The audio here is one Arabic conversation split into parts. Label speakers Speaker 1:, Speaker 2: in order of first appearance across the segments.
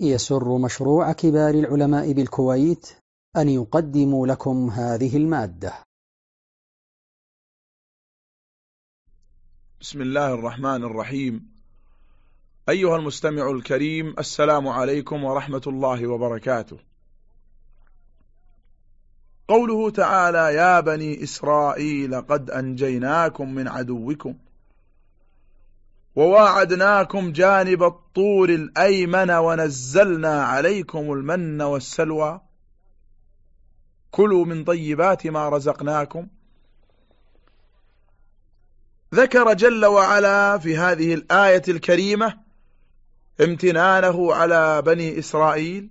Speaker 1: يسر مشروع كبار العلماء بالكويت أن يقدم لكم هذه المادة.
Speaker 2: بسم الله الرحمن الرحيم. أيها المستمع الكريم السلام عليكم ورحمة الله وبركاته. قوله تعالى يا بني إسرائيل قد أنجيناكم من عدوكم وواعدناكم جانب الطور الأيمن ونزلنا عليكم المن والسلوى. كلوا من طيبات ما رزقناكم. ذكر جل وعلا في هذه الآية الكريمة امتنانه على بني إسرائيل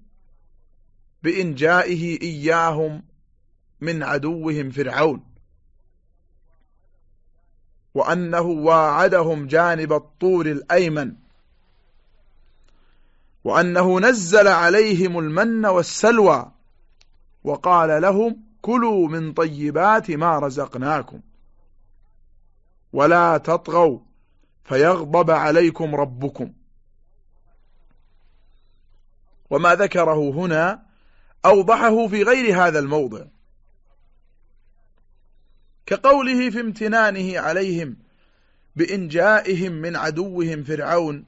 Speaker 2: بإنجائه إياهم من عدوهم فرعون. وأنه واعدهم جانب الطور الأيمن. وأنه نزل عليهم المن والسلوى. وقال لهم كلوا من طيبات ما رزقناكم. ولا تطغوا فيغضب عليكم ربكم. وما ذكره هنا أوضحه في غير هذا الموضع. كقوله في امتنانه عليهم بإنجائهم من عدوهم فرعون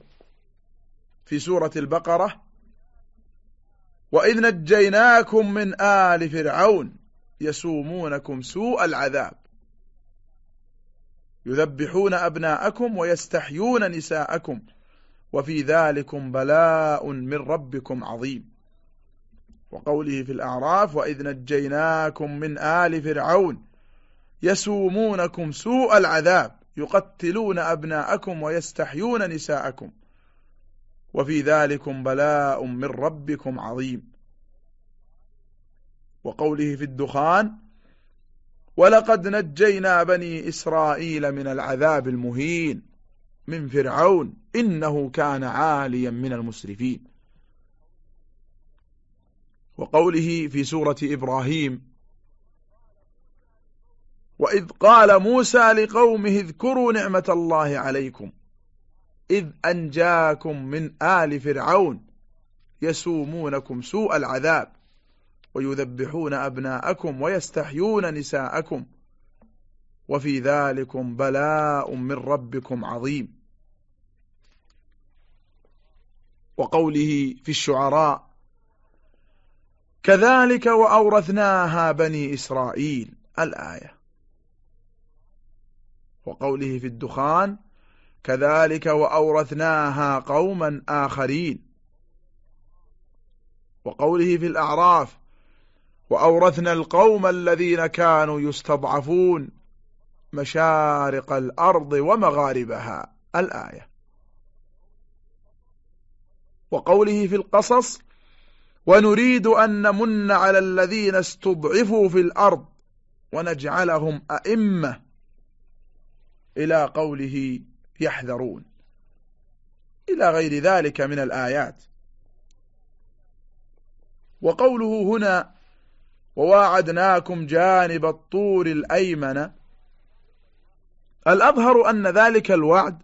Speaker 2: في سورة البقرة وإذ نجيناكم من آل فرعون يسومونكم سوء العذاب. يذبحون أبناءكم ويستحيون نساءكم وفي ذلكم بلاء من ربكم عظيم. وقوله في الأعراف وإذ نجيناكم من آل فرعون يسومونكم سوء العذاب يقتلون أبناءكم ويستحيون نساءكم. وفي ذلكم بلاء من ربكم عظيم. وقوله في الدخان ولقد نجينا بني إسرائيل من العذاب المهين من فرعون إنه كان عاليا من المسرفين. وقوله في سورة إبراهيم وإذ قال موسى لقومه اذكروا نعمة الله عليكم. إذ أنجاكم من آل فرعون يسومونكم سوء العذاب ويذبحون أبناءكم ويستحيون نساءكم وفي ذلكم بلاء من ربكم عظيم. وقوله في الشعراء كذلك وأورثناها بني إسرائيل. الآية. وقوله في الدخان كذلك وأورثناها قوما آخرين. وقوله في الأعراف وأورثنا القوم الذين كانوا يستضعفون مشارق الأرض ومغاربها. الآية. وقوله في القصص ونريد أن نمن على الذين استضعفوا في الأرض ونجعلهم أئمة. إلى قوله يحذرون. إلى غير ذلك من الآيات. وقوله هنا وواعدناكم جانب الطور الأيمن. الأظهر أن ذلك الوعد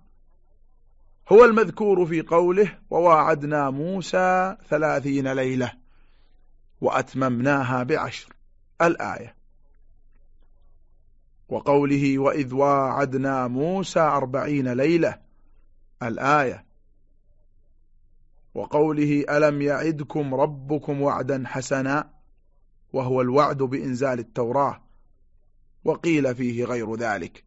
Speaker 2: هو المذكور في قوله وواعدنا موسى ثلاثين ليلة وأتممناها بعشر. الآية. وقوله وإذ واعدنا موسى أربعين ليلة الآية. وقوله ألم يعدكم ربكم وعدا حسنا وهو الوعد بإنزال التوراة وقيل فيه غير ذلك.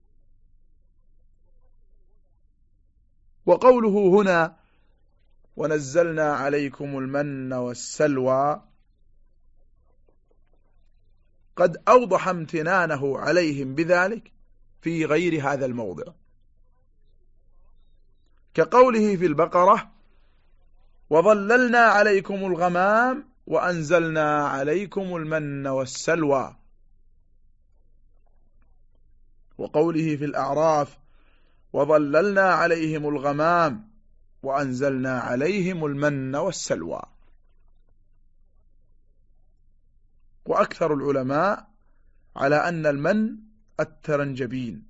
Speaker 2: وقوله هنا ونزلنا عليكم المن والسلوى قد أوضح امتنانه عليهم بذلك في غير هذا الموضع. كقوله في البقرة وظللنا عليكم الغمام وأنزلنا عليكم المن والسلوى. وقوله في الأعراف وظللنا عليهم الغمام وأنزلنا عليهم المن والسلوى. وأكثر العلماء على أن المن الترنجبين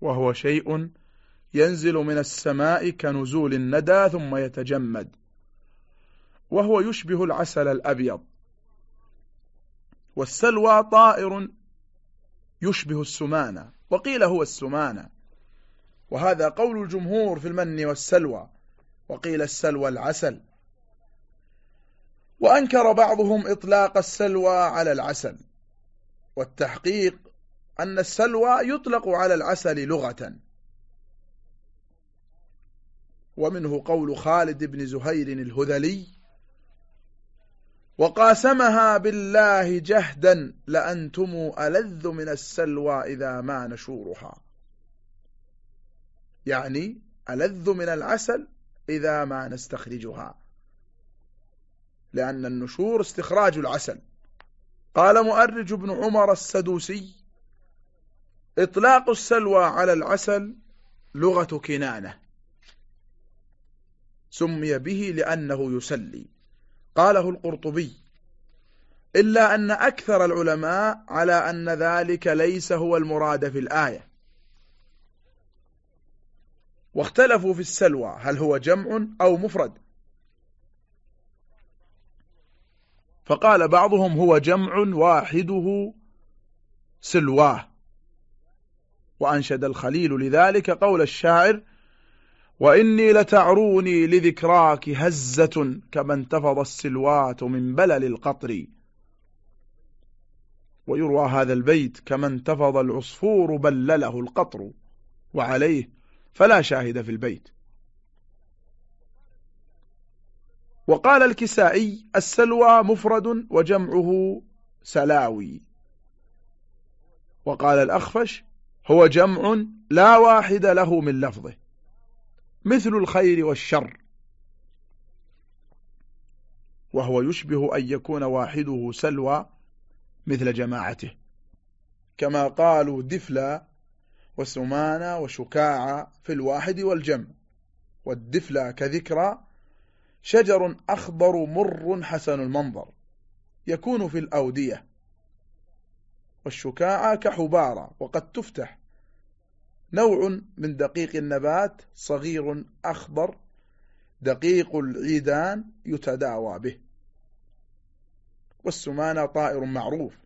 Speaker 2: وهو شيء ينزل من السماء كنزول الندى ثم يتجمد وهو يشبه العسل الأبيض والسلوى طائر يشبه السمانة وقيل هو السمانة وهذا قول الجمهور في المن والسلوى وقيل السلوى العسل. وأنكر بعضهم إطلاق السلوى على العسل. والتحقيق أن السلوى يطلق على العسل لغة. ومنه قول خالد بن زهير الهذلي وقاسمها بالله جهدا لأنتم ألذ من السلوى إذا ما نشورها. يعني ألذ من العسل إذا ما نستخرجها. لأن النشور استخراج العسل. قال مؤرج بن عمر السدوسي إطلاق السلوى على العسل لغة كنانة. سمي به لأنه يسلي. قاله القرطبي إلا أن أكثر العلماء على أن ذلك ليس هو المراد في الآية. واختلفوا في السلوى هل هو جمع أو مفرد؟ فقال بعضهم هو جمع واحدة سلواه. وأنشد الخليل لذلك قول الشاعر وإني لتعروني لذكراك هزة كما انتفض السلوات من بلل القطر. ويروى هذا البيت كما انتفض العصفور بلله القطر. وعليه فلا شاهد في البيت. وقال الكسائي السلوى مفرد وجمعه سلاوي. وقال الأخفش هو جمع لا واحد له من لفظه. مثل الخير والشر. وهو يشبه أن يكون واحدة سلوى مثل جماعته. كما قالوا دفلا وسمانا وشكاعة في الواحد والجمع. والدفلا كذكرى شجر أخضر مر حسن المنظر يكون في الأودية. والشكاعة كحبارة وقد تفتح. نوع من دقيق النبات صغير أخضر دقيق العيدان يتداوى به. والسمانة طائر معروف.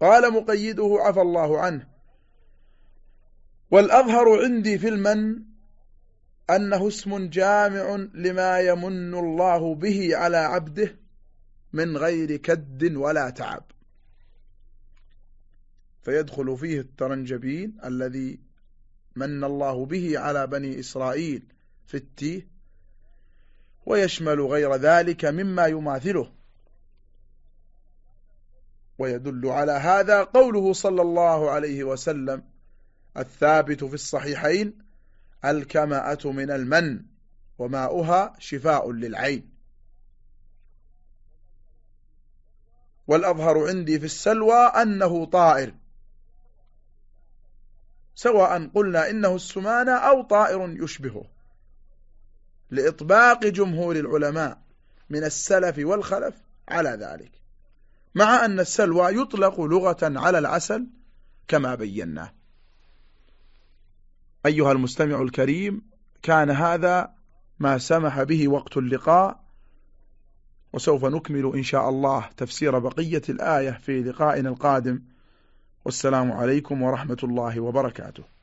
Speaker 2: قال مقيده عفى الله عنه والأظهر عندي في المن أنه اسم جامع لما يمن الله به على عبده من غير كد ولا تعب. فيدخل فيه الترنجبين الذي من الله به على بني إسرائيل في التيه ويشمل غير ذلك مما يماثله. ويدل على هذا قوله صلى الله عليه وسلم الثابت في الصحيحين الكمأة من المن وماؤها شفاء للعين. والأظهر عندي في السلوى أنه طائر. سواء قلنا إنه السمانة أو طائر يشبهه. لإطباق جمهور العلماء من السلف والخلف على ذلك. مع أن السلوى يطلق لغة على العسل كما بيناه. أيها المستمع الكريم كان هذا ما سمح به وقت اللقاء وسوف نكمل إن شاء الله تفسير بقية الآية في لقائنا القادم. والسلام عليكم ورحمة الله وبركاته.